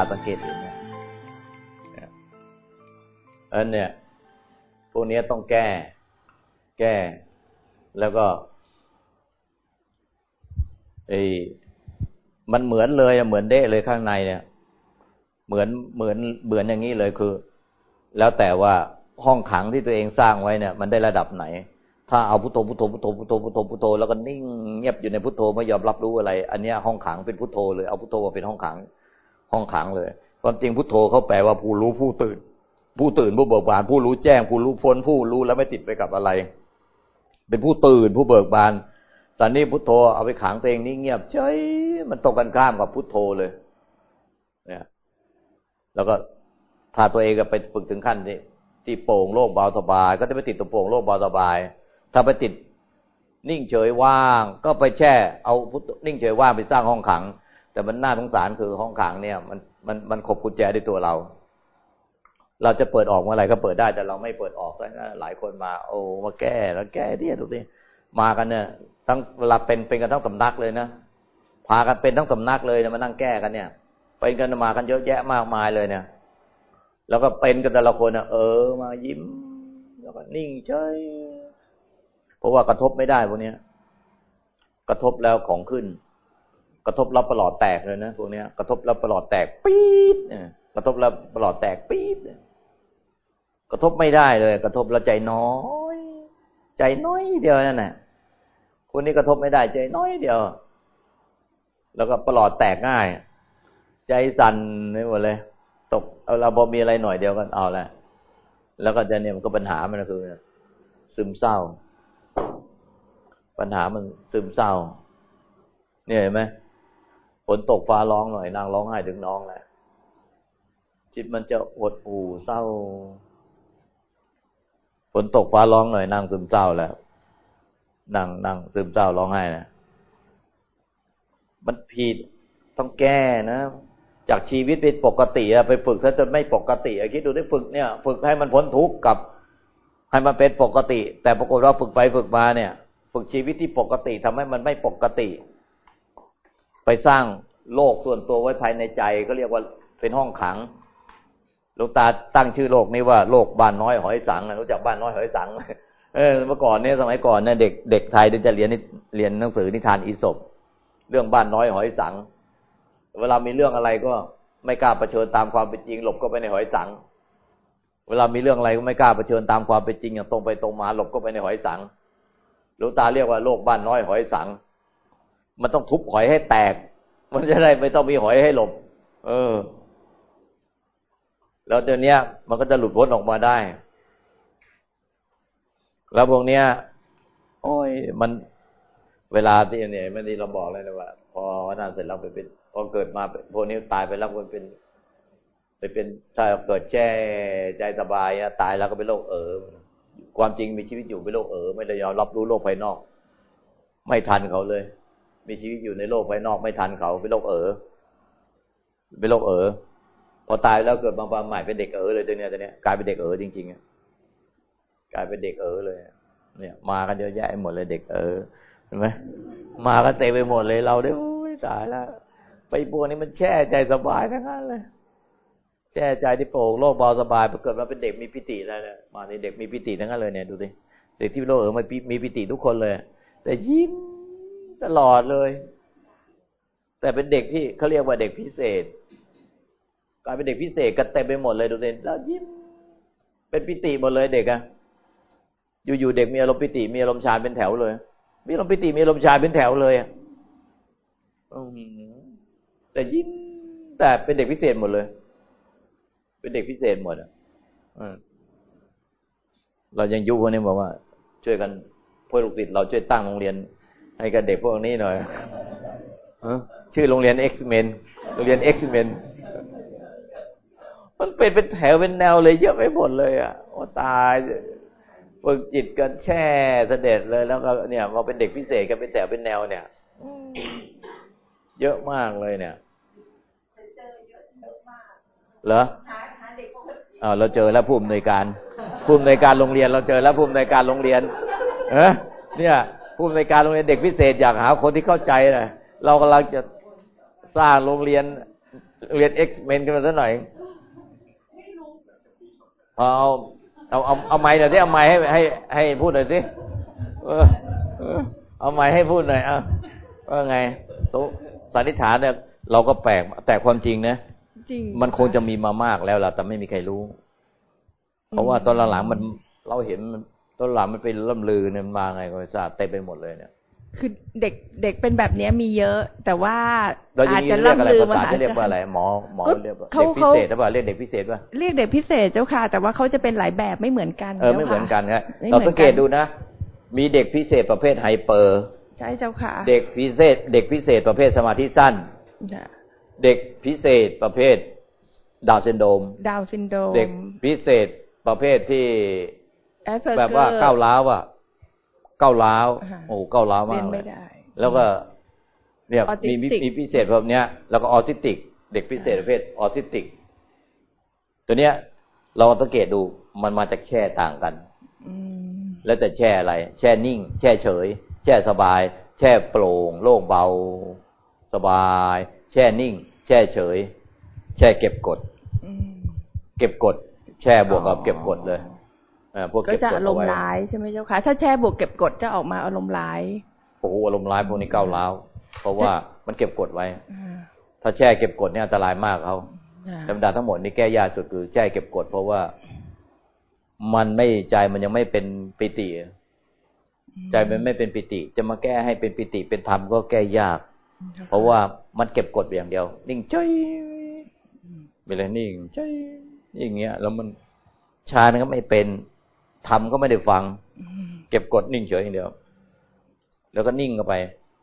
ตาสังเกตเห็นเนี่ยอันเนี่ย พวกนี้ต้องแก้ แก้ แล้วก็ไอ้มันเหมือนเลยเหมือนเด้เลยข้างในเนี่ย เหมือนเหมือนเหมือนอย่างนี้เลยคือ แล้วแต่ว่าห้องขังที่ตัวเองสร้างไว้เนี่ย มันได้ระดับไหน ถ้าเอาพุทโธพุทโธพุทโธพุทโธพุทโธพุทโธแล้วก็นิ่งเงียบอยู่ในพุทโธไม่ยอมรับรู้อะไร อันนี้ห้องขังเป็นพุทโธเลยเอาพุทโธมาเป็นห้องขัง ห้องขังเลย ความจริงพุทโธเขาแปลว่าผู้รู้ผู้ตื่น ผู้ตื่นผู้เบิกบาน ผู้รู้แจ้ง ผู้รู้พ้นผู้รู้แล้วไม่ติดไปกับอะไร เป็นผู้ตื่นผู้เบิกบานตอนนี้พุทโธเอาไปขังตัวเองนี่เงียบเฉยมันตกกันข้ามกับพุทโธเลย เนี่ย แล้วก็ถ้าตัวเองก็ไปฝึกถึงขั้นที่ที่โป่งโลกเบาสบาย ก็จะไปติดตัวโป่งโลกเบาสบาย ถ้าไปติดนิ่งเฉยว่าง ก็ไปแช่ เอาพุทนิ่งเฉยว่างไปสร้างห้องขัง แต่มันน่าสงสารคือห้องขังเนี่ย มันมันมันขบกุญแจในตัวเรา เราจะเปิดออกเมื่อไหร่ก็เปิดได้ แต่เราไม่เปิดออกแล้วหลายคนมา โอ้มาแก้แล้วแก้ที่ดูสิมากันเนี่ย ทั้งเวลาเป็นเป็นกันทั้งสำนักเลยนะพากันเป็นทั้งสำนักเลยนะมานั่งแก้กันเนี่ยเป็นกันมากันเยอะแยะมากมายเลยเนี่ย แล้วก็เป็นกันแต่ละคนอะเออ มายิ้ม แล้วก็นิ่งเฉยเพราะว่ากระทบไม่ได้พวกนี้กระทบแล้วของขึ้น กระทบแล้วประหลอดแตกเลยนะพวกนี้กระทบแล้วประหลอดแตกปี๊ดกระทบแล้วประหลอดแตกปี๊ดกระทบไม่ได้เลย กระทบแล้วใจน้อย ใจน้อยเดียวนั่นแหละคนนี้กระทบไม่ได้ ใจน้อยเดียว แล้วก็ประหลอดแตกง่าย ใจสั่นไม่หมดเลย ตกเราพอมีอะไรหน่อยเดียวกันเอาละแล้วก็จะเนี่ยมันก็ปัญหามันก็คือ ซึมเศร้า ปัญหามันซึมเศร้า เนี่ยเห็นไหม นตกฟ้าร้องหน่อยนางร้องไห้ถึงน้องแหละจิตมันจะอดหูเศร้าฝนตกฟ้าร้องหน่อยนางซึมเศร้าแล้วนั่งนั่งซึมเศร้าร้องไห้นะมันผิดต้องแก้นะ จากชีวิตเป็นปกติไปฝึกซะจนไม่ปกติคิดดูได้ฝึกเนี่ย ฝึกให้มันพ้นทุกข์กับ ให้มันเป็นปกติ แต่ปรากฏว่าฝึกไปฝึกมาเนี่ย ฝึกชีวิตที่ปกติทำให้มันไม่ปกติ ไปสร้างโลกส่วนตัวไว้ภายในใจก็เรียกว่าเป็นห้องขังหลวงตาตั้งชื่อโลกนี้ว่าโลกบ้านน้อยหอยสังรู้จักบ้านน้อยหอยสังเออเมื่อก่อนเนี่ยสมัยก่อนเนี่ยเด็กเด็กไทยจะเรียนเรียนหนังสือนิทานอีสบเรื่องบ้านน้อยหอยสัง เวลามีเรื่องอะไรก็ไม่กล้าเผชิญตามความเป็นจริง หลบก็ไปในหอยสัง เวลามีเรื่องอะไรก็ไม่กล้าเผชิญตามความเป็นจริงอย่างตรงไปตรงมาหลบก็ไปในหอยสังหลวงตาเรียกว่าโลกบ้านน้อยหอยสัง มันต้องทุบหอยให้แตก มันจะได้ไม่ต้องมีหอยให้หลบ เออ แล้วเดี๋ยวนี้มันก็จะหลุดพ้นออกมาได้ แล้วพวกเนี้ย โอ้ย มันเวลาที่เนี่ยไม่ได้เราบอกเลยนะว่า พอวันนั้นเสร็จเราไปเป็นพอเกิดมาพวกนี้ตายไปแล้วมันเป็นไปเป็นถ้าเกิดแจ้ใจสบายตายแล้วก็เป็นโรคเออความจริงมีชีวิตอยู่เป็นโรคเออไม่ได้ยอมรับรู้โลกภายนอก ไม่ทันเขาเลย มีชีวิตอยู่ในโลกภายนอกไม่ทันเขาเป็นโรคเออเป็นโรคเออพอตายแล้วเกิดมาใหม่เป็นเด็กเออเลยตัวเนี้ยตัวเนี้ยกลายเป็นเด็กเออจริงๆกลายเป็นเด็กเออเลย เนี่ย มากันเยอะแยะหมดเลยเด็กเออเห็นไหมมากันเต็มไปหมดเลยเราได้โอ้ยตายแล้วไปบัวนี้มันแช่ใจสบายทั้งนั้นเลยแช่ใจที่โปร่งโลกเบาสบายเกิดมาเป็นเด็กมีปิติได้เลยมาในเด็กมีปิติทั้งนั้นเลยเนี่ยดูดิเด็กที่โลกเออมันมีปิติทุกคนเลย แต่ยิ้ม ตลอดเลย แต่เป็นเด็กที่เขาเรียกว่าเด็กพิเศษกลายเป็นเด็กพิเศษกันเต็มไปหมดเลยดูดิแล้วยิ้มเป็นปิติหมดเลยเด็กอะอยู่ๆเด็กมีอารมณ์ปิติมีอารมณ์ฌานเป็นแถวเลย มีอารมณ์ปิติมีอารมณ์ฌานเป็นแถวเลยอะแต่ยิ้มแต่เป็นเด็กพิเศษหมดเลย เป็นเด็กพิเศษหมดอะเรายังยุคนนี้บอกว่า ช่วยกันพวกลูกศิษย์เราช่วยตั้งโรงเรียน ให้กับเด็กพวกนี้หน่อยชื่อโรงเรียน X-Men โรงเรียน X-Men มันเป็นเป็นแถวเป็นแนวเลย เยอะไปหมดเลยอะโอ้ตายฝึกจิตกันแช่เสด็จเลยแล้วก็เนี่ยมาเป็นเด็กพิเศษกันเป็นแต่เป็นแนวเนี่ยเยอะมากเลยเนี่ยเหรออาเราเจอแล้วภูมิในการภูมิในการโรงเรียน เราเจอแล้วภูมิในการโรงเรียน เออเนี่ย ภูมิในการโรงเรียนเด็กพิเศษอยากหาคนที่เข้าใจเลยเรากำลังจะสร้างโรงเรียนเรียนเอ็กซ์เมนกันมาสักหน่อยเอาเอาเอาเอาไม้หน่อยสิเอาไม้ให้ให้ให้พูดหน่อยสิเออเอาไม้ให้พูดหน่อยอะว่าไงสันนิษฐานเนี่ยเราก็แปลกแต่ความจริงนะจริงมันคงจะมีมามากแล้วล่ะแต่ไม่มีใครรู้ เพราะว่าตอนหลังๆมันเราเห็น ตอนหลังมันเป็นล่ำลือเนี่ยมาไงก็ไม่ทราบเต็มไปหมดเลยเนี่ยคือเด็กเด็กเป็นแบบนี้มีเยอะ แต่ว่าอาจจะล่ำลือมาหาเรียกว่าอะไรหมอหมอเรียกเด็กพิเศษหรือเปล่าเรียกเด็กพิเศษป่ะเรียกเด็กพิเศษเจ้าค่ะ แต่ว่าเขาจะเป็นหลายแบบไม่เหมือนกันเออไม่เหมือนกันครับเราสังเกตดูนะ มีเด็กพิเศษประเภทไฮเปอร์ ใช่เจ้าค่ะ เด็กพิเศษ เด็กพิเศษประเภทสมาธิสั้นเด็กพิเศษประเภทดาวน์ซินโดรมดาวน์ซินโดรมเด็กพิเศษประเภทที่ แบบว่าก้าวร้าวอะก้าวร้าวโอ้ก้าวร้าวมากเลยแล้วก็เนี่ยมีมีพิเศษแบบเนี้ย แล้วก็ออทิสติก เด็กพิเศษประเภทออทิสติก ตัวเนี้ย เราสังเกตดูมันมาจากแช่ต่างกันแล้วจะแช่อะไร แช่นิ่ง แช่เฉย แช่สบาย แช่โปร่ง โล่งเบา สบาย แช่นิ่ง แช่เฉย แช่เก็บกดเก็บกด แช่บวกกับเก็บกดเลย พวกก็จะอารมณ์ร้ายใช่ไหมเจ้าค่ะ ถ้าแช่บวกเก็บกดจะออกมาอารมณ์ร้ายโอ้โหอารมณ์ร้ายพวกนี้ก้าวร้าวเพราะว่ามันเก็บกดไว้ถ้าแช่เก็บกดเนี่ยอันตรายมากเขาธรรมดาทั้งหมดนี่แก้ยากสุดคือแช่เก็บกด เพราะว่ามันไม่ใจมันยังไม่เป็นปิติใจมันไม่เป็นปิติ จะมาแก้ให้เป็นปิติเป็นธรรมก็แก้ยาก เพราะว่ามันเก็บกดอย่างเดียว นิ่งใจเป็นอะไรนิ่งใจอย่างเงี้ย แล้วมันชาก็ไม่เป็น ทำก็ไม่ได้ฟัง เก็บกดนิ่งเฉยอย่างเดียว แล้วก็นิ่งเข้าไป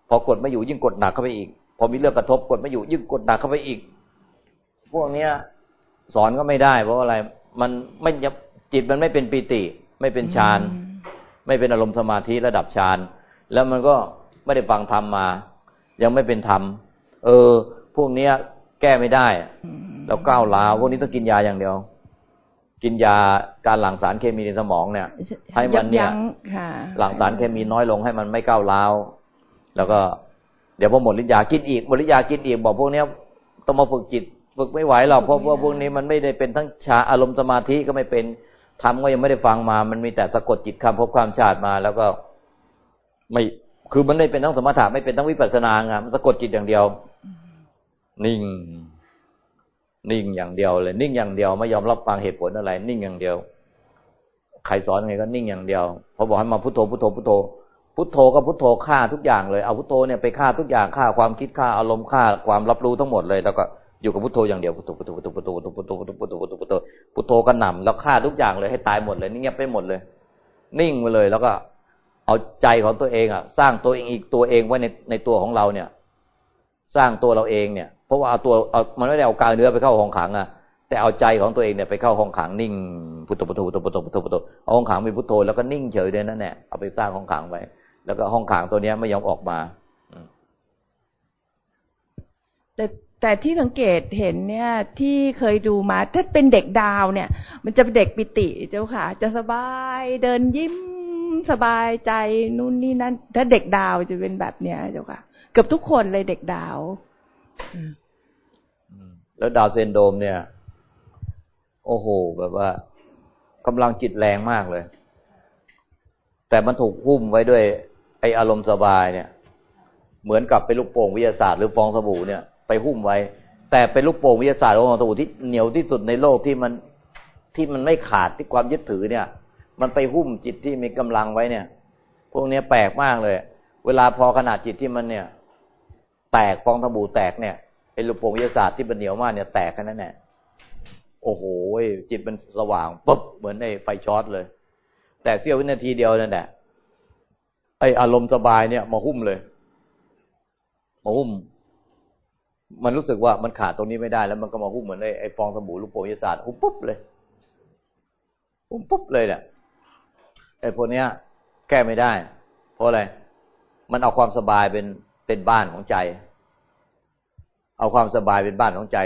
พอกดไม่อยู่ยิ่งกดหนักเข้าไปอีก พอมีเรื่องกระทบกดไม่อยู่ยิ่งกดหนักเข้าไปอีก พวกเนี้ย สอนก็ไม่ได้ เพราะอะไร มันไม่จิตมันไม่เป็นปีติ ไม่เป็นฌานไม่เป็นอารมณ์สมาธิระดับฌานแล้วมันก็ไม่ได้ฟังธรรมมา ยังไม่เป็นธรรม เออ พวกเนี้ย แก้ไม่ได้ แล้วก้าวลาวพวกนี้ต้องกินยาอย่างเดียว กินยาการหลั่งสารเคมีในสมองเนี่ย ให้มันเนี่ยหลั่งสารเคมีน้อยลงให้มันไม่ก้าวร้าวแล้วก็เดี๋ยวพอหมดฤทธิ์ยากินอีกหมดฤทธิ์ยากินอีกบอกพวกเนี้ยต้องมาฝึกจิตฝึกไม่ไหวหรอกเพราะว่าพวกนี้มันไม่ได้เป็นทั้งชาอารมณ์สมาธิก็ไม่เป็นทำก็ยังไม่ได้ฟังมา มันมีแต่สะกดจิตคำพบความชาติมา แล้วก็ไม่คือมันไม่เป็นทั้งสมถะไม่เป็นทั้งวิปัสสนาไงมันสะกดจิตอย่างเดียว นิ่ง นิ่งอย่างเดียวเลย นิ่งอย่างเดียวไม่ยอมรับฟังเหตุผลอะไร นิ่งอย่างเดียว ใครสอนไงก็นิ่งอย่างเดียวพอบอกให้มาพุทโธพุทโธพุทโธพุทโธก็พุทโธฆ่าทุกอย่างเลยเอาพุทโธเนี่ยไปฆ่าทุกอย่างฆ่าความคิดฆ่าอารมณ์ฆ่าความรับรู้ทั้งหมดเลย แล้วก็อยู่กับพุทโธอย่างเดียวพุทโธพุทโธพุทโธพุทโธพุทโธพุทโธพุทโธพุทโธพุทโธพุทโธพุทโธก็หนำแล้วฆ่าทุกอย่างเลยให้ตายหมดเลยนิ่งไปหมดเลย นิ่งไปเลยแล้วก็ เอาใจของตัวเองอะ สร้างตัวเองอีกตัวเองไว้ในในตัวของเราเนี่ย สร้างตัวเราเองเนี่ย เพราะว่าเอาตัวเอามันไม่ได้เอากายเนื้อไปเข้าห้องขังอะแต่เอาใจของตัวเองเนี่ยไปเข้าห้องขังนิ่งพุทโธพุทโธพุทโธพุทโธพุทโธพุทโธเอาห้องขังมีพุทโธแล้วก็นิ่งเฉยเลยนั่นแหละเอาไปสร้างห้องขังไว้แล้วก็ห้องขังตัวเนี้ยไม่ยอมออกมาแต่แต่ที่สังเกตเห็นเนี่ยที่เคยดูมาถ้าเป็นเด็กดาวเนี่ย มันจะเป็นเด็กปิติเจ้าค่ะ จะสบายเดินยิ้มสบายใจนู่นนี่นั่นถ้าเด็กดาวจะเป็นแบบเนี้ยเจ้าค่ะ เกือบทุกคนเลยเด็กดาว แล้วดาวเซนโดมเนี่ย โอ้โห แบบว่ากำลังจิตแรงมากเลย แต่มันถูกหุ้มไว้ด้วย ไอ้อารมณ์สบายเนี่ย เหมือนกับเป็นลูกโป่งวิทยาศาสตร์หรือฟองสบู่เนี่ย ไปหุ้มไว้ แต่เป็นลูกโป่งวิทยาศาสตร์ฟองสบู่ที่เหนียวที่สุดในโลกที่มันที่มันไม่ขาดที่ความยึดถือเนี่ย มันไปหุ้มจิตที่มีกำลังไว้เนี่ย พวกนี้แปลกมากเลย เวลาพอขนาดจิตที่มันเนี่ย ตกฟองสบู่แตกเนี่ยไอ้ลูกโป่งวิทยาศาสตร์ที่มันเหนียวมากเนี่ยแตกแค่นั้นแหละโอ้โหจิตมันสว่างปุ๊บเหมือนในไฟช็อตเลย แต่เสี้ยววินาทีเดียวนั่นแหละไออารมณ์สบายเนี่ย มาหุ้มเลยมาหุ้ม มันรู้สึกว่ามันขาดตรงนี้ไม่ได้ แล้วมันก็มาหุ้มเหมือนไอไอฟองสบู่ลูกโป่งวิทยาศาสตร์หุ้มปุ๊บเลยหุ้มปุ๊บเลยเนี่ยไอพวกเนี้ย แก้ไม่ได้ เพราะอะไรมันเอาความสบายเป็นเป็นบ้านของใจ เอาความสบายเป็นบ้านของใจ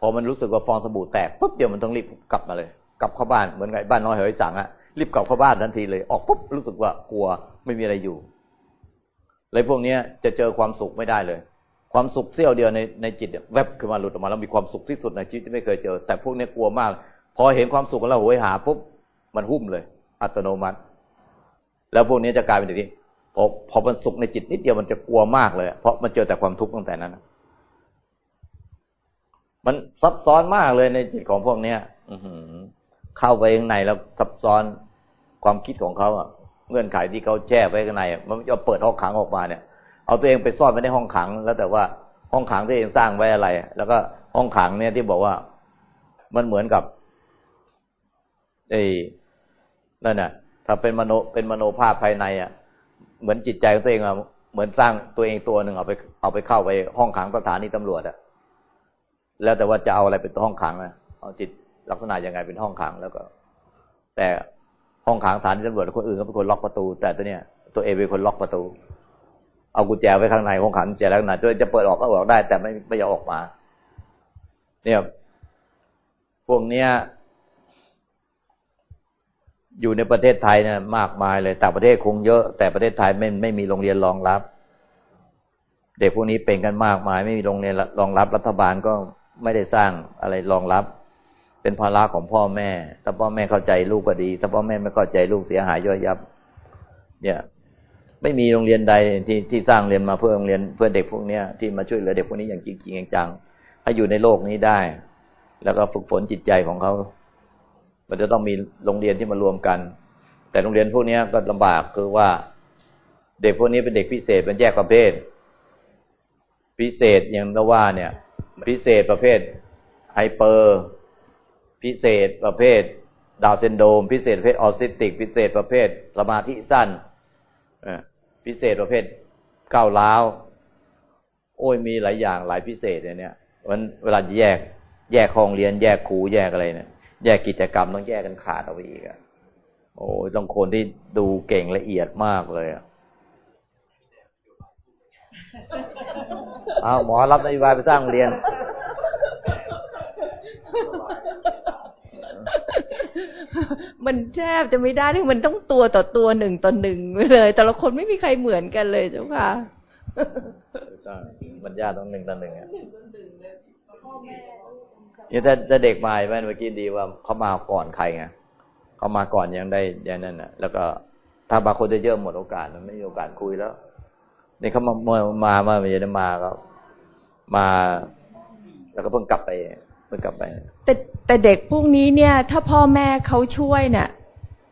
พอมันรู้สึกว่าฟองสบู่แตกปุ๊บเดี๋ยวมันต้องรีบกลับมาเลย กลับเข้าบ้านเหมือนไงบ้านน้อยเหยสังอะรีบกลับเข้าบ้านทันทีเลย ออกปุ๊บรู้สึกว่ากลัวไม่มีอะไรอยู่เลยพวกเนี้ยจะเจอความสุขไม่ได้เลยคความสุขเสี้ยวเดียวในในจิตแวบขึ้นมาหลุดออกมาแล้วมีความสุขที่สุดในชีวิตที่ไม่เคยเจอ แต่พวกนี้กลัวมาก พอเห็นความสุขแล้วโหยหาปุ๊บมันหุ้มเลย อัตโนมัติ แล้วพวกนี้จะกลายเป็นอย่างนี้พอพอมันสุขในจิตนิดเดียวมันจะกลัวมากเลย เพราะมันเจอแต่ความทุกข์ตั้งแต่นั้น มันซับซ้อนมากเลยในจิตของพวกเนี้ยอืเข้าไปข้างในแล้วซับซ้อนความคิดของเขาอะเงื่อนไขที่เขาแช่ไว้ข้างในมันจะเปิดห้องขังออกมาเนี่ย เอาตัวเองไปซ่อนไว้ในห้องขัง แล้วแต่ว่าห้องขังที่เองสร้างไว้อะไร แล้วก็ห้องขังเนี่ยที่บอกว่ามันเหมือนกับไอ้นั่นน่ะ ถ้าเป็นมโนเป็นมโนภาพภายในอะ เหมือนจิตใจของตัวเองอะเหมือนสร้างตัวเองตัวหนึ่งเอาไปเอาไปเข้าไปห้องขังสถานีตำรวจอะ แล้วแต่ว่าจะเอาอะไรเป็นห้องขังนะเอาจิตลักษณะยังไงเป็นห้องขังแล้วก็ แต่ห้องขังสถานีตำรวจคนอื่นเขาเป็นคนล็อกประตู แต่ตัวเนี้ยตัวเองเป็นคนล็อกประตู เอากุญแจไว้ข้างในห้องขังกุญแจแล้วนะจนจะเปิดออกก็ออกได้ แต่ไม่ไม่ยอมออกมา เนี่ยพวกเนี้ย อยู่ในประเทศไทยเนี่ยมากมายเลยต่างประเทศคงเยอะ แต่ประเทศไทยไม่ไม่มีโรงเรียนรองรับ เด็กพวกนี้เป็นกันมากมาย ไม่มีโรงเรียนรองรับรัฐบาลก็ ไม่ได้สร้างอะไรรองรับ เป็นภาระของพ่อแม่ ถ้าพ่อแม่เข้าใจลูกก็ดี ถ้าพ่อแม่ไม่เข้าใจลูกเสียหายย่อยยับ เนี่ย ไม่มีโรงเรียนใดที่ที่สร้างเรียนมาเพื่อโรงเรียนเพื่อเด็กพวกเนี้ยที่มาช่วยเหลือเด็กพวกนี้อย่างจริงจริงจังให้อยู่ในโลกนี้ได้ แล้วก็ฝึกฝนจิตใจของเขา มันจะต้องมีโรงเรียนที่มารวมกัน แต่โรงเรียนพวกนี้ก็ลำบากคือว่า เด็กพวกนี้เป็นเด็กพิเศษเป็นแยกประเภท พิเศษอย่างเราว่าเนี่ย พิเศษประเภทไฮเปอร์ พิเศษประเภท ดาวเซนโดม พิเศษประเภทออซิติก พิเศษประเภทสมาธิสั้นพิเศษประเภทก้าวล้าว โอ้ยมีหลายอย่างหลายพิเศษเนี่ยมันเวลาแยก แยกห้องเรียน แยกครูแยกอะไรเนี่ยแยกกิจกรรมต้องแยกกันขาดเอาไปอีกอะโอ้ยต้องคนที่ดูเก่งละเอียดมากเลยอะ เอาหมอรับนโยบายไปสร้างเรียน มันแทบจะไม่ได้ที่มันต้องตัวต่อตัวหนึ่งต่อหนึ่งเลย แต่ละคนไม่มีใครเหมือนกันเลยเจ้าค่ะมันยากต้องหนึ่งต่อหนึ่งอะนี่ถ้าถ้าเด็กมาไหมเมื่อกี้ดีว่าเขามาก่อนใครไงเขามาก่อนยังได้ยังนั่นอะ แล้วก็ถ้าบางคนจะเยอะหมดโอกาสมันไม่มีโอกาสคุยแล้ว นี่เขามามื่อมาเมื่อไม่ได้มาก็มา แล้วก็เพิ่งกลับไปเพิ่งกลับไป แต่แต่เด็กพวกนี้เนี่ย ถ้าพ่อแม่เขาช่วยเนี่ย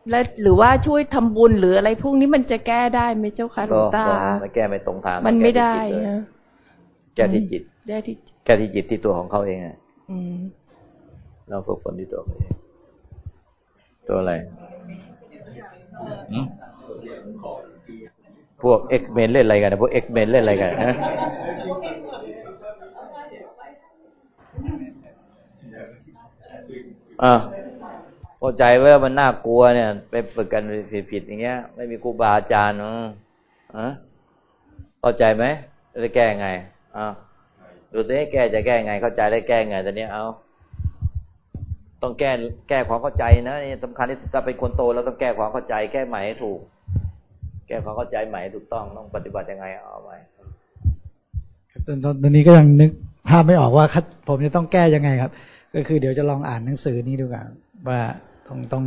และหรือว่าช่วยทำบุญหรืออะไรพวกนี้มันจะแก้ได้ไหมเจ้าค่ะหลวงตามันแก้ไม่ตรงทางมันไม่ได้แก้ที่จิตแก้ที่แก้ที่จิตที่ตัวของเขาเองอะเราฝึกฝนที่ตัวเองตัวอะไร พวกเอ็กเมนเล่นอะไรกันนะพวกเอ็กเมนเล่นอะไรกันฮะอ่าพอใจว่ามันน่ากลัวเนี่ย ไปฝึกกันผิดๆอย่างเงี้ย ไม่มีครูบาอาจารย์เนาะอะเข้าใจไหมจะแก้ไงอ่าดูสิแก้จะแก้ไง เข้าใจได้แก้ไงตอนนี้เอาต้องแก้แก้ความเข้าใจนะนี่สำคัญที่จะเป็นคนโตแล้วต้องแก้ความเข้าใจแก้ใหม่ให้ถูก ก้ความเข้าใจใหม่ถูกต้องต้องปฏิบัติยังไงเอาไว้ตอนตอนนี้ก็ยังนึกภาพไม่ออกว่าผมจะต้องแก้ยังไงครับ ก็คือเดี๋ยวจะลองอ่านหนังสือนี้ดูกันว่าต้องต้อง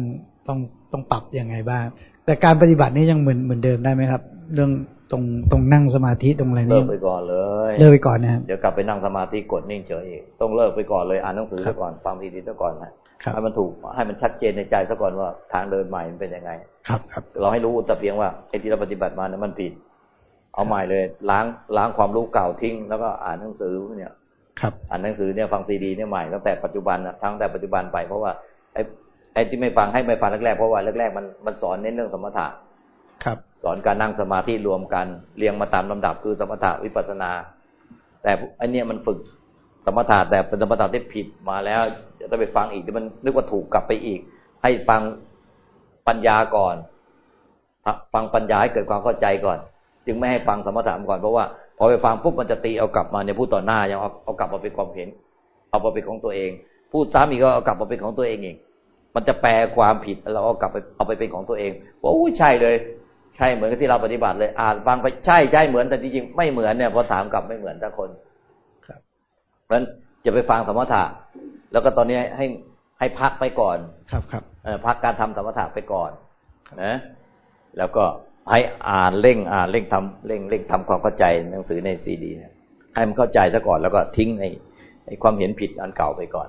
ต้องต้องปรับยังไงบ้างแต่การปฏิบัตินี้ยังเหมือนเหมือนเดิมได้ไหมครับ เรื่อง ตรงตรงนั่งสมาธิตรงอะไรนี่เลิกไปก่อนเลยเลิกไปก่อนนะครับเดี๋ยวกลับไปนั่งสมาธิกดนิ่งเฉยต้องเลิกไปก่อนเลยอ่านหนังสือซะก่อนฟังทีดีซะก่อนนะให้มันถูกให้มันชัดเจนในใจซะก่อนว่าทางเดินใหม่มันเป็นยังไง ครับครับ เราให้รู้แต่เพียงว่าไอ้ที่เราปฏิบัติมาเนี่ยมันผิด เอาใหม่เลย ล้างล้างความรู้เก่าทิ้ง แล้วก็อ่านหนังสือเนี่ย ครับ อ่านหนังสือเนี่ยฟังซีดีเนี่ยใหม่ตั้งแต่ปัจจุบันนะทั้งแต่ปัจจุบันไปเพราะว่าไอ้ไอ้ที่ไม่ฟังให้ไม่ฟังแรกๆเพราะว่าแรกๆมันมันสอนเน้นเรื่องสมถะครับ สอนการนั่งสมาธิรวมกัน เรียงมาตามลำดับคือสมถะวิปัสนา แต่อันนี้มันฝึกสมถะแต่เป็นสมถะที่ผิดมาแล้ว จะต้องไปฟังอีกมันนึกว่าถูกกลับไปอีก ให้ฟังปัญญาก่อน ฟังปัญญาให้เกิดความเข้าใจก่อน จึงไม่ให้ฟังสมถะก่อนเพราะว่าพอไปฟังปุ๊บมันจะตีเอากลับมาเนี่ยพูดต่อหน้ายังเอาเอากลับมาเป็นความเห็น เอามาเป็นของตัวเอง พูดซ้ำอีกก็เอากลับมาเป็นของตัวเองเองมันจะแปลความผิดเราเอากลับไปเอาไปเป็นของตัวเองว่าอู้ใช่เลย ใช่เหมือนกับที่เราปฏิบัติเลย อ่านฟังไปใช่ใช่เหมือนแต่จริงๆไม่เหมือนเนี่ยพอถามกลับไม่เหมือนแต่คนเพราะฉะนั้นจะไปฟังสมถะ แล้วก็ตอนนี้ให้ให้พักไปก่อน ครับครับพักการทำสมถะไปก่อนนะแล้วก็ให้อ่านเร่งอ่านเร่งทำเร่งเร่งทำความเข้าใจหนังสือในซีดีให้มันเข้าใจซะก่อนแล้วก็ทิ้งในในความเห็นผิดอันเก่าไปก่อน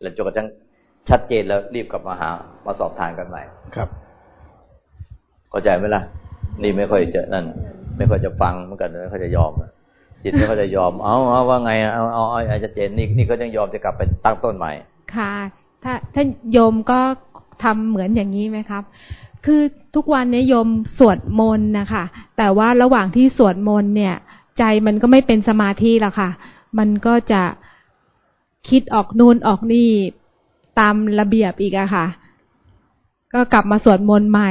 แล้วจนกระทั่งชัดเจนแล้วรีบกลับมาหามาสอบทานกันใหม่ครับ เข้าใจไหมล่ะ นี่ไม่ค่อยจะนั่น ไม่ค่อยจะฟังเหมือนกันไม่ค่อยจะยอมจิตไม่ค่อยจะยอม เอาเอาว่าไงเอาเอาอาจจะเจนนี่นี่ก็ยังยอมจะกลับไปตั้งต้นใหม่ ค่ะ ถ้าถ้าโยมก็ทำเหมือนอย่างนี้ไหมครับ คือทุกวันนี้โยมสวดมนต์นะคะแต่ว่าระหว่างที่สวดมนต์เนี่ย ใจมันก็ไม่เป็นสมาธิแล้วค่ะ มันก็จะคิดออกนู่นออกนี่ตามระเบียบอีกอะค่ะ ก็กลับมาสวดมนต์ใหม่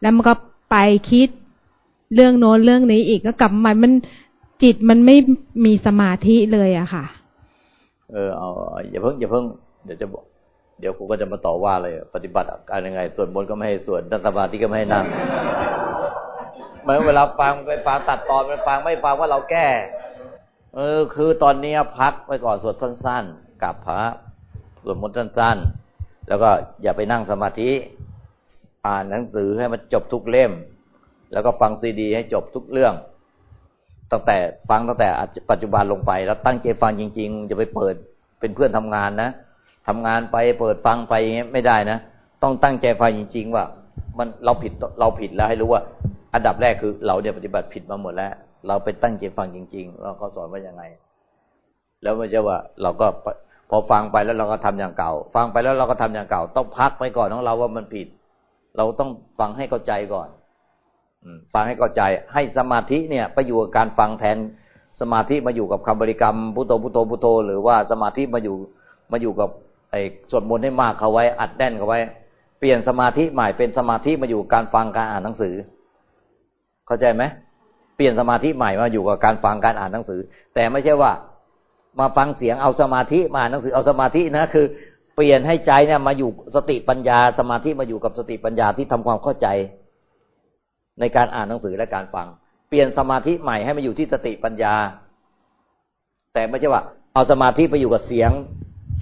แล้วมันก็ไปคิดเรื่องโน้นเรื่องนี้อีกก็กลับมามันจิตมันไม่มีสมาธิเลยอะค่ะ เออเอาอย่าเพิ่งอย่าเพิ่งเดี๋ยวจะบอกเดี๋ยวครูก็จะมาต่อว่าเลย ปฏิบัติการยังไงสวดมนต์ก็ไม่ให้สวดนั่งสมาธิก็ไม่ให้นั่งเหมือนเวลาฟังไปฟังตัดตอนไปฟังไม่ฟังว่าเราแก้ เออ คือตอนนี้พักไปก่อนสวดสั้นๆกับพระสวดมนต์สั้นๆ แล้วก็อย่าไปนั่งสมาธิ อ่านหนังสือให้มันจบทุกเล่ม แล้วก็ฟังซีดี ให้จบทุกเรื่อง ตั้งแต่ฟังตั้งแต่ปัจจุบันลงไป แล้วตั้งใจฟังจริงๆจะไปเปิดเป็นเพื่อนทำงานนะทำงานไปเปิดฟังไปอย่างเงี้ยไม่ได้นะต้องตั้งใจฟังจริง ๆ ว่า มันเราผิดเราผิดแล้วให้รู้ว่า อันดับแรกคือ เราเนี่ยปฏิบัติผิดมาหมดแล้ว เราไปตั้งใจฟังจริง ๆ แล้วเขาสอนว่ายังไง แล้วไม่ใช่ว่า เราก็พอฟังไปแล้วเราก็ทำอย่างเก่า ฟังไปแล้วเราก็ทำอย่างเก่า ต้องพักไปก่อนของเราว่ามันผิด เราต้องฟังให้เข้าใจก่อนฟังให้เข้าใจ ให้สมาธิเนี่ยไปอยู่กับการฟังแทนสมาธิมาอยู่กับคำบริกรรมพุทโธพุทโธพุทโธ หรือว่าสมาธิมาอยู่มาอยู่กับไอ้สวดมนต์ให้มากเขาไว้ อัดแน่นเขาไว้ เปลี่ยนสมาธิใหม่เป็นสมาธิมาอยู่การฟังการอ่านหนังสือ เข้าใจไหมเปลี่ยนสมาธิใหม่มาอยู่กับการฟังการอ่านหนังสือ แต่ไม่ใช่ว่า มาฟังเสียงเอาสมาธิมาอ่านหนังสือเอาสมาธินะคือ เปลี่ยนให้ใจเนี่ยมาอยู่สติปัญญาสมาธิมาอยู่กับสติปัญญาที่ทำความเข้าใจในการอ่านหนังสือและการฟัง เปลี่ยนสมาธิใหม่ให้มาอยู่ที่สติปัญญา แต่ไม่ใช่ว่า เอาสมาธิไปอยู่กับเสียง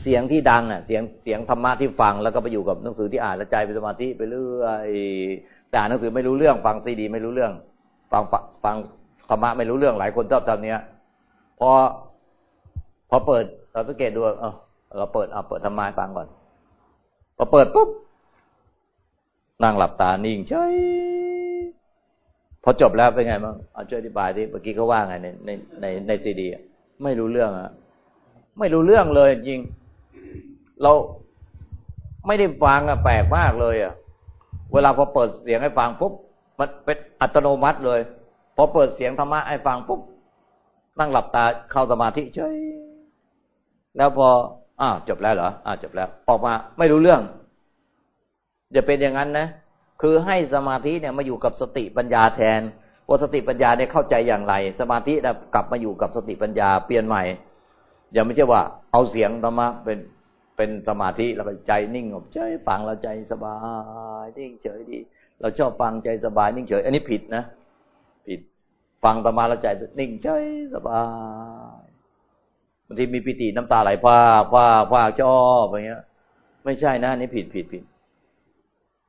เสียงที่ดังอะ เสียงเสียงธรรมะที่ฟังแล้วก็ไปอยู่กับหนังสือที่อ่านแล้วใจเป็นสมาธิไปเรื่อยแต่อ่านหนังสือไม่รู้เรื่องฟังซีดี ไม่รู้เรื่อง ฟังฟังธรรมะไม่รู้เรื่องหลายคนชอบทำเนี้ยพอพอเปิดเราสังเกตดูเออ เราเปิดเอาเปิดธรรมะฟังก่อนพอเปิดปุ๊บนั่งหลับตานิ่งเฉยพอจบแล้วเป็นไงบ้างเอาช่วยอธิบายที่เมื่อกี้เขาว่าไงในในในในซีดีไม่รู้เรื่องอะไม่รู้เรื่องเลยจริง เราไม่ได้ฟังอะแปลกมากเลยอะเวลาพอเปิดเสียงให้ฟังปุ๊บมันเป็นอัตโนมัติเลยพอเปิดเสียงธรรมะให้ฟังปุ๊บนั่งหลับตาเข้าสมาธิเฉยแล้วพอ อ้าวจบแล้วเหรออ้าวจบแล้ว ออกมาไม่รู้เรื่อง จะเป็นอย่างนั้นนะ คือให้สมาธิเนี่ยมาอยู่กับสติปัญญาแทนว่าสติปัญญาเนี่ยเข้าใจอย่างไร สมาธิเนี่ยกลับมาอยู่กับสติปัญญาเปลี่ยนใหม่ อย่าไม่ใช่ว่า เอาเสียงธรรมะเป็นเป็นสมาธิแล้วใจนิ่งอบใจฟังเราใจสบายนิ่งเฉยดี เราชอบฟังใจสบายนิ่งเฉย อันนี้ผิดนะ ผิดฟังธรรมะแล้วใจนิ่งเฉยสบาย บางทีมีปิติน้ำตาไหลพาพาพาชอบอย่างเงี้ย ไม่ใช่นะนี่ผิดผิดผิด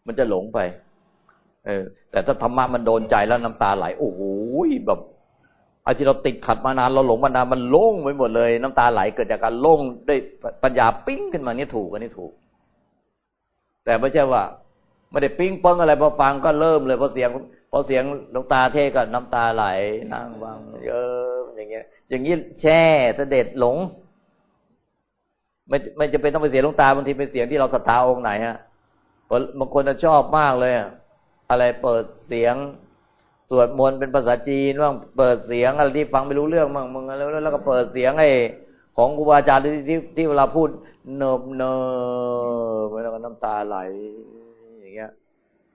มันจะหลงไป เออ แต่ถ้าธรรมะมันโดนใจแล้วน้ำตาไหล โอ้โหแบบอาที่เราติดขัดมานานเราหลงมานานมันโล่งไปหมดเลย น้ำตาไหลเกิดจากการโล่งได้ปัญญาปิ้งขึ้นมานี่ถูกอันนี้ถูก แต่ไม่ใช่ว่าไม่ได้ปิ้งป้องอะไรพอฟังก็เริ่มเลยพอเสียงพอเสียงลงตาเทก็น้ำตาไหลนั่งฟังเยอะ อย่างเงี้ย อย่างนี้แช่เสด็จหลง ไม่ไม่จะเป็นต้องไปเสียลงตาบางทีเป็นเสียงที่เราศรัทธาองค์ไหนฮะบางคนจะชอบมากเลยอะไรเปิดเสียงสวดมนต์เป็นภาษาจีนบ้างเปิดเสียงอะไรที่ฟังไม่รู้เรื่องบ้างมึงแล้วแล้วก็เปิดเสียงไอ้ของครูบาอาจารย์ที่ที่ที่เวลาพูดเนิบเนิบแล้วก็น้ำตาไหลอย่างเงี้ย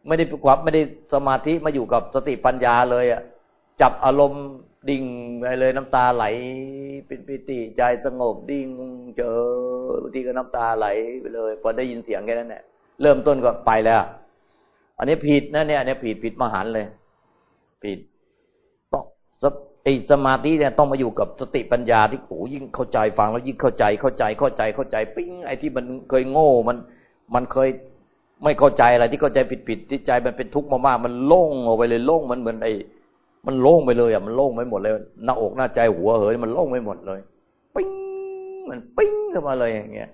ไม่ได้ความไม่ได้สมาธิมาอยู่กับสติปัญญาเลยอะจับอารมณ์ ดิ่งไปเลยน้ำตาไหล เป็นปิติใจสงบดิ่งเจอบางทีก็น้ำตาไหลไปเลยพอได้ยินเสียงแค่นั้นแหละเริ่มต้นก็ไปแล้ว อันนี้ผิดนะเนี่ยอันนี้ผิดผิดมหันเลย ผิดต้องไอสมาธิเนี่ยต้องมาอยู่กับสติปัญญาที่โอ้ยิ่งเข้าใจฟังแล้วยิ่งเข้าใจเข้าใจเข้าใจเข้าใจปิ้งไอ้ที่มันเคยโง่มันมันเคยไม่เข้าใจอะไรที่เข้าใจผิดผิดที่ใจมันเป็นทุกข์มากๆมันโล่งออกไปเลยโล่งมันเหมือนไอ มันโล่งไปเลยอะมันโล่งไปหมดเลยหน้าอกหน้าใจหัวเหยมันโล่งไปหมดเลย ปิ้งมันปิ้งขึ้นมาเลยอย่างเงี้ย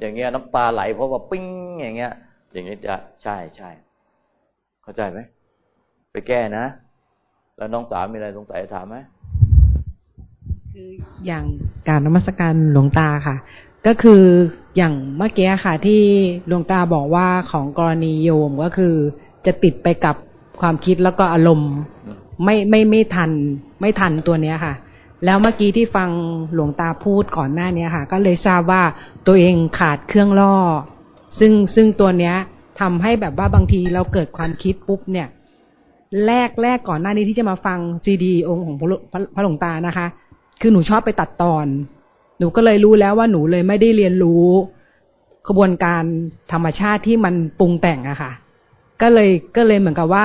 อย่างเงี้ยน้ำตาไหลเพราะว่าปิ้งอย่างเงี้ย อย่างเงี้ยจะใช่ใช่เข้าใจไหมไปแก้นะ แล้วน้องสาวมีอะไรสงสัยถามไหมคืออย่างการนมัสการหลวงตาค่ะ ก็คืออย่างเมื่อกี้ค่ะ ที่หลวงตาบอกว่าของกรณีโยมก็คือ จะติดไปกับความคิดแล้วก็อารมณ์ ไม่ไม่ไม่ทัน ไม่ทันตัวเนี้ยค่ะ แล้วเมื่อกี้ที่ฟังหลวงตาพูดก่อนหน้านี้ค่ะ ก็เลยทราบว่าตัวเองขาดเครื่องล่อ ซึ่งซึ่งตัวเนี้ยทำให้แบบว่าบางทีเราเกิดความคิดปุ๊บเนี่ย แรกแรกก่อนหน้านี้ที่จะมาฟังซีดีองค์ของพระหลวงตานะคะ คือหนูชอบไปตัดตอน หนูก็เลยรู้แล้วว่าหนูเลยไม่ได้เรียนรู้กระบวนการธรรมชาติที่มันปรุงแต่งอะค่ะ ก็เลยก็เลยเหมือนกับว่า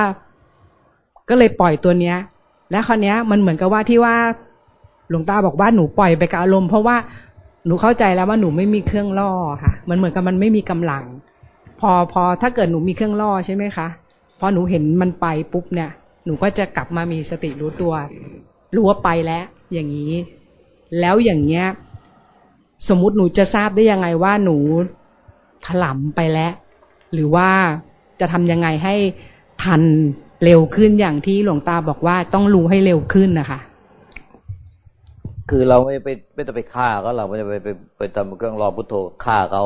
ก็เลยปล่อยตัวเนี้ย และคราวนี้ยมันเหมือนกับว่าที่ว่าหลวงตาบอกว่าหนูปล่อยไปกับอารมณ์เพราะว่าหนูเข้าใจแล้วว่าหนูไม่มีเครื่องล่อค่ะ มันเหมือนกับมันไม่มีกำลัง พอพอถ้าเกิดหนูมีเครื่องล่อใช่ไหมคะพอหนูเห็นมันไปปุ๊บเนี่ย หนูก็จะกลับมามีสติรู้ตัว รู้ว่าไปแล้ว อย่างนี้ แล้วอย่างเงี้ย สมมุติหนูจะทราบได้ยังไงว่าหนูถลำไปแล้ว หรือว่าจะทำยังไงให้ทัน เร็วขึ้นอย่างที่หลวงตาบอกว่าต้องรู้ให้เร็วขึ้นนะคะ คือเราไม่ไปไม่ต้องไปฆ่าเขาเราไม่ได้ไปไปไปทำเครื่องรอพุทโธฆ่าเขา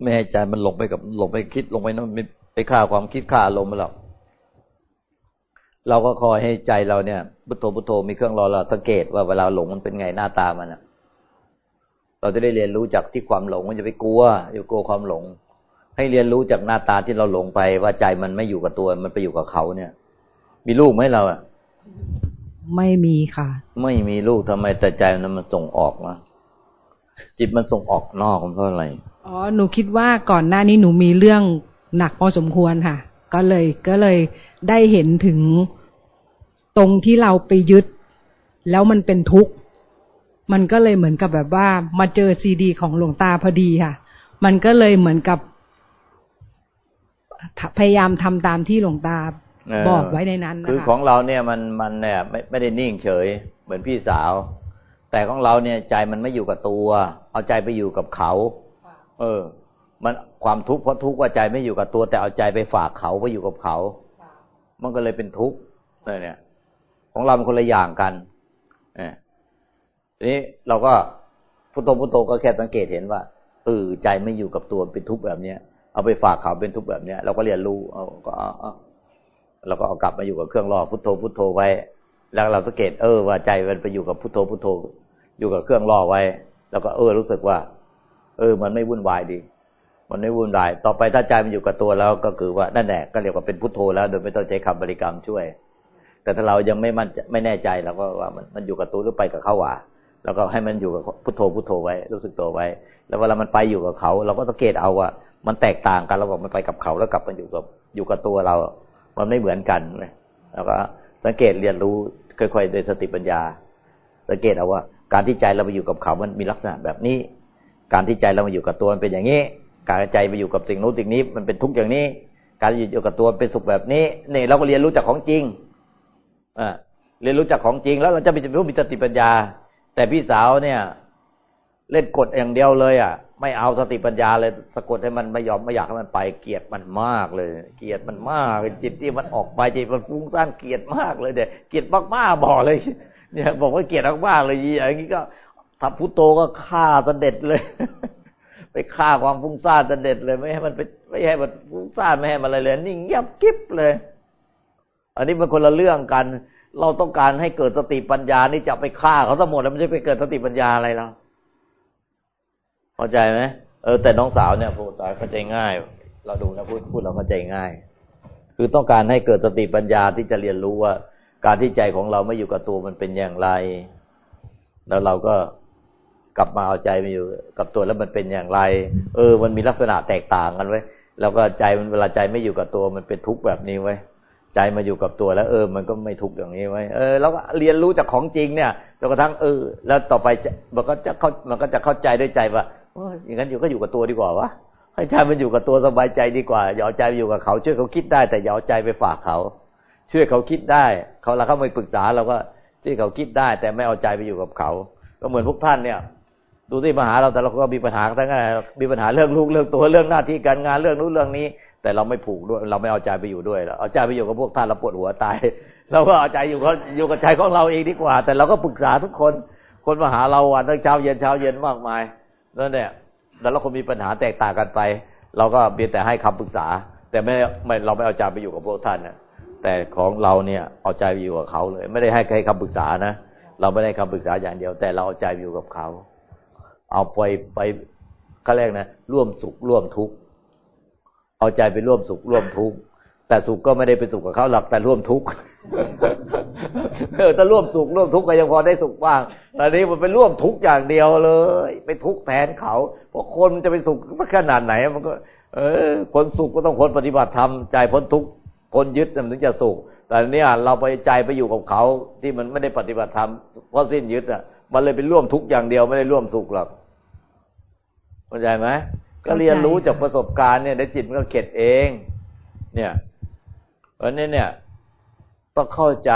ไม่ให้ใจมันหลงไปกับหลงไปคิดลงไปนั่นไปฆ่าความคิดฆ่าอารมณ์มันหรอกเราก็คอยให้ใจเราเนี่ยพุทโธพุทโธมีเครื่องรอเราสังเกตว่าเวลาหลงมันเป็นไงหน้าตามันเราจะได้เรียนรู้จากที่ความหลงมันจะไปกลัวอย่ากลัวความหลง ให้เรียนรู้จากหน้าตาที่เราหลงไปว่าใจมันไม่อยู่กับตัว มันไปอยู่กับเขาเนี่ย มีลูกไหมเราอะ ไม่มีค่ะ ไม่มีลูกทำไมแต่ใจมันมันส่งออกมาจิตมันส่งออกนอกเพราะอะไรอ๋อหนูคิดว่าก่อนหน้านี้หนูมีเรื่องหนักพอสมควรค่ะ ก็เลยก็เลยได้เห็นถึงตรงที่เราไปยึด แล้วมันเป็นทุกข์มันก็เลยเหมือนกับแบบว่า มาเจอซีดี ของหลวงตาพอดีค่ะ มันก็เลยเหมือนกับ พยายามทำตามที่หลวงตาบอกไว้ในนั้นนะคะคือของเราเนี่ยมันมันเนี่ยไม่ไม่ได้นิ่งเฉย เหมือนพี่สาว แต่ของเราเนี่ยใจมันไม่อยู่กับตัว เอาใจไปอยู่กับเขา เออ มันความทุกข์เพราะทุกข์ว่าใจไม่อยู่กับตัว แต่เอาใจไปฝากเขาไปอยู่กับเขา มันก็เลยเป็นทุกข์เนี่ยของเราเป็นคนละอย่างกันทีนี้เราก็พุทโธพุทโธก็แค่สังเกตเห็นว่าเออใจไม่อยู่กับตัวเป็นทุกข์แบบเนี้ย เอาไปฝากเขาเป็นทุกแบบเนี้ยเราก็เรียนรู้เอาก็เราก็เอากลับมาอยู่กับเครื่องรอพุทโธพุทโธไว้ แล้วเราสังเกตเออว่าใจมันไปอยู่กับพุทโธพุทโธ อยู่กับเครื่องรอไว้ แล้วก็เออรู้สึกว่า เออ มันไม่วุ่นวายดี มันไม่วุ่นวาย ต่อไปถ้าใจมันอยู่กับตัวแล้วก็คือว่านั่นแหละก็เรียกว่าเป็นพุทโธแล้วโดยไม่ต้องใช้คำบริกรรมช่วย แต่ถ้าเรายังไม่มั่นไม่แน่ใจเราก็ว่ามันมันอยู่กับตัวหรือไปกับเขาว่าแล้วก็ให้มันอยู่กับพุทโธพุทโธไว้ รู้สึกตัวไว้ แล้วเวลามันไปอยู่กับเขา เราก็สังเกตเอาว่า มันแตกต่างกันระหว่างมันไปกับเขาแล้วกลับมาอยู่กับอยู่กับตัวเรา มันไม่เหมือนกันเลยแล้วก็สังเกตเรียนรู้ค่อยๆโดยสติปัญญา สังเกตเอาว่า การที่ใจเราไปอยู่กับเขา มันมีลักษณะแบบนี้ การที่ใจเรามาอยู่กับตัวมันเป็นอย่างนี้ การใจไปอยู่กับสิ่งโน้นสิ่งนี้ มันเป็นทุกข์อย่างนี้ การอยู่กับตัวเป็นสุขแบบนี้นี่เราก็เรียนรู้จากของจริงอ่าเรียนรู้จากของจริงแล้วเราจะไปรู้มีสติปัญญา แต่พี่สาวเนี่ย เล่นกดอย่างเดียวเลย อะ ไม่เอาสติปัญญาเลยสะกดให้มันไม่ยอมไม่อยากให้มันไป เกลียดมันมากเลย เกลียดมันมากจิตที่มันออกไปจิตมันฟุ้งซ่านเกลียดมากเลยเด็กเกลียดมากๆบอกเลย เนี่ย บอกว่าเกลียดมากๆเลยอย่างนี้ก็ทับพุโธก็ฆ่าสเด็จเลย ไปฆ่าความฟุ้งซ่านสเด็จเลย ไม่ให้มันไปไม่ให้มันฟุ้งซ่านไม่ให้มันอะไรเลยนิ่งเงียบกิ๊บเลย อันนี้เป็นคนละเรื่องกัน เราต้องการให้เกิดสติปัญญานี่จะไปฆ่าเขาทั้งหมดแล้วมันจะไปเกิดสติปัญญาอะไรแล้ว เข้าใจไหมเออแต่น้องสาวเนี่ยพูดตายเข้าใจง่าย เราดูนะพูดพูดเราเข้าใจง่าย คือต้องการให้เกิดสติปัญญาที่จะเรียนรู้ว่า การที่ใจของเราไม่อยู่กับตัวมันเป็นอย่างไร แล้วเราก็กลับมาเอาใจมาอยู่กับตัวแล้วมันเป็นอย่างไร เออ มันมีลักษณะแตกต่างกันไว้แล้วก็ใจมันเวลาใจไม่อยู่กับตัวมันเป็นทุกข์แบบนี้ไว้ใจมาอยู่กับตัวแล้วเออ มันก็ไม่ทุกข์อย่างนี้ไว้เออแล้วก็เรียนรู้จากของจริงเนี่ยจนกระทั่งเออ แล้วต่อไปมันก็จะเข้ามันก็จะเข้าใจด้วยใจว่า อย่างนั้นอยู่ก็อยู่กับตัวดีกว่าวะให้ใจมันอยู่กับตัวสบายใจดีกว่าอย่าเอาใจไปอยู่กับเขาช่วยเขาคิดได้ แต่อย่าเอาใจไปฝากเขาช่วยเขาคิดได้ เขาเราเข้ามาปรึกษาเราก็ช่วยเขาคิดได้ แต่ไม่เอาใจไปอยู่กับเขา ก็เหมือนพวกท่านเนี่ย ดูที่มาหาเราแต่เราก็มีปัญหาทั้งนั้นมีปัญหาเรื่องลูกเรื่องตัวเรื่องหน้าที่การงานเรื่องนู้นเรื่องนี้ แต่เราไม่ผูกด้วย เราไม่เอาใจไปอยู่ด้วยเราเอาใจไปอยู่กับพวกท่านเราปวดหัวตายเราก็เอาใจอยู่กับอยู่กับใจของเราเองดีกว่า แต่เราก็ปรึกษาทุกคน คนมาหาเราวันทั้งเช้าเย็นเช้าเย็นมากมาย นั่นเนี่ยแล้วเราคนมีปัญหาแตกต่างกันไป เราก็เพียงแต่ให้คำปรึกษา แต่ไม่ไม่เราไม่เอาใจไปอยู่กับพวกท่านนะแต่ของเราเนี่ยเอาใจไปอยู่กับเขาเลย ไม่ได้ให้ใครคำปรึกษานะเราไม่ได้คำปรึกษาอย่างเดียว แต่เราเอาใจอยู่กับเขา เอาไปไปขาเรียกนะร่วมสุขร่วมทุกข์เอาใจไปร่วมสุขร่วมทุกข์ แต่สุขก็ไม่ได้ไปสุขกับเขาหลักแต่ร่วมทุกข์เออถ้าร่วมสุขร่วมทุกข์ก็ยังพอได้สุขบ้างแต่นี้มันเป็นร่วมทุกข์อย่างเดียวเลย ไปทุกข์แทนเขาเพราะคนจะไปสุขขนาดไหนมันก็ เออ คนสุขก็ต้องคนปฏิบัติธรรมใจพ้นทุกข์พ้นยึดมันถึงจะสุข แต่เนี้ยเราไปใจไปอยู่กับเขาที่มันไม่ได้ปฏิบัติธรรมเพราะสิ้นยึดอะ มันเลยเป็นร่วมทุกข์อย่างเดียวไม่ได้ร่วมสุขหรอกเข้าใจไหมก็เรียนรู้จากประสบการณ์เนี่ยได้จิตมันก็เข็ดเอง เนี่ย ราะนี้เนี่ย ต้องเข้าใจ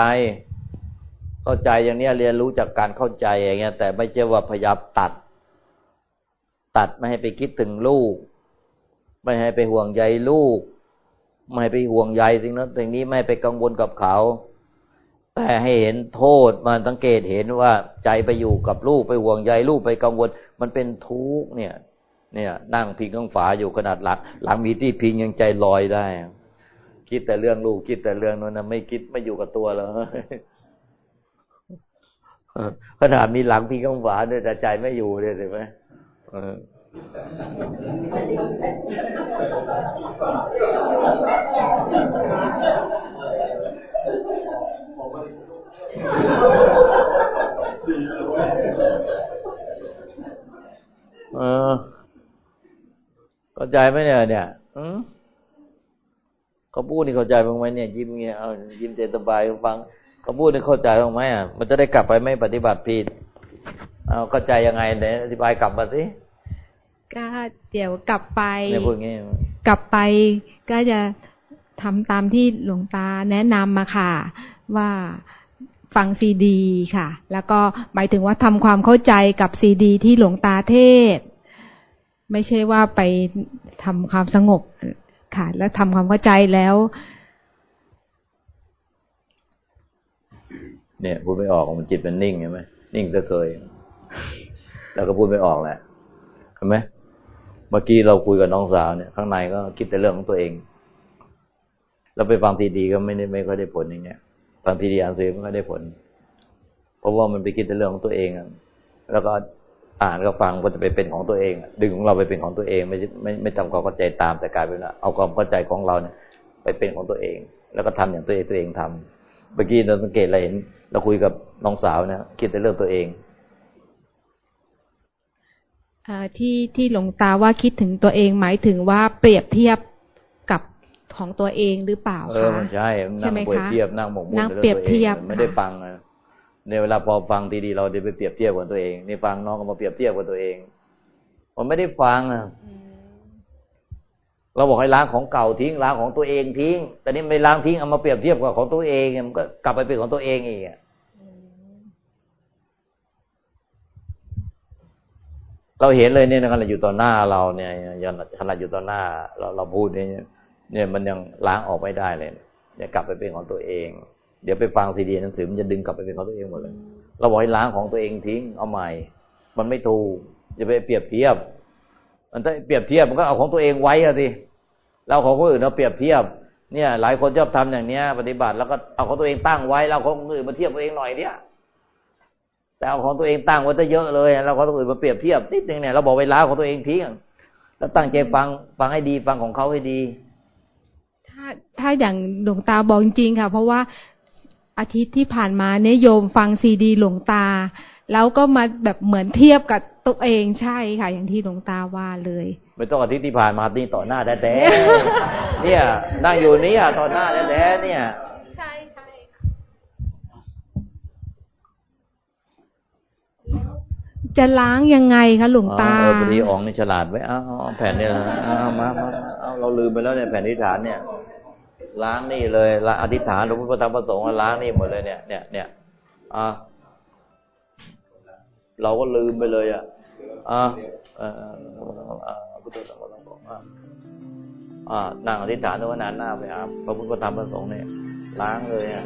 เข้าใจอย่างนี้เรียนรู้จากการเข้าใจอย่างเงี้ย แต่ไม่ใช่ว่าพยายามตัด ตัดไม่ให้ไปคิดถึงลูก ไม่ให้ไปห่วงใยลูก ไม่ให้ไปห่วงใยสิ่งนั้นสิ่งนี้ไม่ไปกังวลกับเขา แต่ให้เห็นโทษมันสังเกตเห็นว่าใจไปอยู่กับลูกไปห่วงใยลูกไปกังวล มันเป็นทุกข์เนี่ย เนี่ย นั่งพิงข้างฝาอยู่ขนาดหลัง หลังมีที่พิงยังใจลอยได้ คิดแต่เรื่องลูกคิดแต่เรื่องนั้นนะไม่คิดไม่อยู่กับตัวแล้วขนาดมีหลังพี่ข้างฝาเนี่ยแต่ใจไม่อยู่เลยเห็นไหมเออเข้าใจไหมเนี่ย เนี่ยอืม เขาพูดนี่เข้าใจบ้างไหมเนี่ยยิ้มเงี้ยเอายิ้มเจตบายฟังเขาพูดนี่เข้าใจบ้างไหมอะมันจะได้กลับไปไม่ปฏิบัติผิดเอาเข้าใจยังไงเนี่ยอธิบายกลับมาสิก็เดี๋ยวกลับไปเนี่ยพูดงี้กลับไปก็จะทำตามที่หลวงตาแนะนำมาค่ะ ว่าฟังซีดีค่ะ แล้วก็หมายถึงว่าทำความเข้าใจกับซีดี ที่หลวงตาเทศ ไม่ใช่ว่าไปทำความสงบ ค่ะ แล้วทำความเข้าใจแล้ว เนี่ยพูดไม่ออกมันจิตมันนิ่งใช่ไหมนิ่งก็เคยแล้วก็พูดไม่ออกแหละเห็นไหมเมื่อกี้เราคุยกับน้องสาวเนี่ย ข้างในก็คิดแต่เรื่องของตัวเองแล้วไปฟังทีดีก็ไม่ได้ไม่ค่อยได้ผลอย่างเงี้ยฟังทีดีอ่านสือไม่ค่อยได้ผล เพราะว่ามันไปคิดแต่เรื่องของตัวเองแล้วก็ อ่านก็ฟังก็จะไปเป็นของตัวเอง ดึงของเราไปเป็นของตัวเอง ไม่ไม่ไม่ทำความเข้าใจตามแต่กลายเป็นว่าเอาความเข้าใจของเราเนี่ย ไปเป็นของตัวเอง แล้วก็ทำอย่างตัวเองตัวเองทำเมื่อกี้เราสังเกตเราเห็น เราคุยกับน้องสาวเนี่ยคิดแต่เรื่องตัวเองอที่ที่หลวงตาว่าคิดถึงตัวเองหมายถึงว่าเปรียบเทียบกับของตัวเองหรือเปล่าคะเออใช่นั่งเปรียบเทียบนั่งหมกมุ่นเปรียบเทียบไม่ได้ฟัง ในเวลาพอฟังดีๆเราจะไปเปรียบเทียบกับตัวเองนี่ฟังน้องก็มาเปรียบเทียบกับตัวเองมันไม่ได้ฟังอะเราบอกให้ล้างของเก่าทิ้งล้างของตัวเองทิ้ง แต่นี่ไม่ล้างทิ้งเอามาเปรียบเทียบกับของตัวเองมันก็กลับไปเป็นของตัวเองอีกเราเห็นเลยเนี่ยขณะอยู่ต่อหน้าเราเนี่ยยันขณะอยู่ต่อหน้า เราเราพูดเนี่ยเนี่ยมันยังล้างออกไม่ได้เลย เนี่ยกลับไปเป็นของตัวเอง เดี๋ยวไปฟังซีดีหนังสือมันจะดึงกลับไปเป็นของตัวเองหมดเลยเราบอกให้ล้างของตัวเองทิ้งเอาใหม่ มันไม่ถูกจะไปเปรียบเทียบ มันถ้าเปรียบเทียบมันก็เอาของตัวเองไว้อะสิเราของคนอื่นเราเปรียบเทียบ เนี่ย หลายคนชอบทำอย่างเนี้ย ปฏิบัติแล้วก็เอาของตัวเองตั้งไว้เราของคนอื่นมาเทียบตัวเองหน่อยเนี่ยแต่เอาของตัวเองตั้งไว้จะเยอะเลยเราของคนอื่นมาเปรียบเทียบนิดนึงเนี่ยเราบอกเวลาของตัวเองทิ้งแล้วตั้งใจฟังฟังให้ดีฟังของเขาให้ดี ถ้าถ้าอย่างหลวงตาบอกจริงค่ะ เพราะว่า อาทิตย์ที่ผ่านมาเนี่ยโยมฟังซีดีหลวงตา แล้วก็มาแบบเหมือนเทียบกับตัวเองใช่ค่ะ อย่างที่หลวงตาว่าเลย ไม่ต้องอาทิตย์ที่ผ่านมานี่ต่อหน้าแท้เนี่ยนั่งอยู่นี่อะต่อหน้าแท้ๆเนี่ยใช่ใช่จะล้างยังไงคะหลวงตาเออพอดีอ๋องนี่ฉลาดไว้เอาเอาแผ่นเนี่ยเอามามาเอาเราลืมไปแล้วเนี่ยแผ่นอธิษฐานเนี่ย ล้างนี่เลยละอธิษฐานหลวงพ่อธรรมประสงค์ล้างนี่หมดเลยเนี่ยเนี่ยเนี่ยอ่าเราก็ลืมไปเลยอะอ่าเอออ่าพุทธธรรมประสงค์อ่าอ่านั่งอธิษฐานทุกนานหน้าไปหาพระพุทธธรรมประสงค์เนี่ยล้างเลยอะ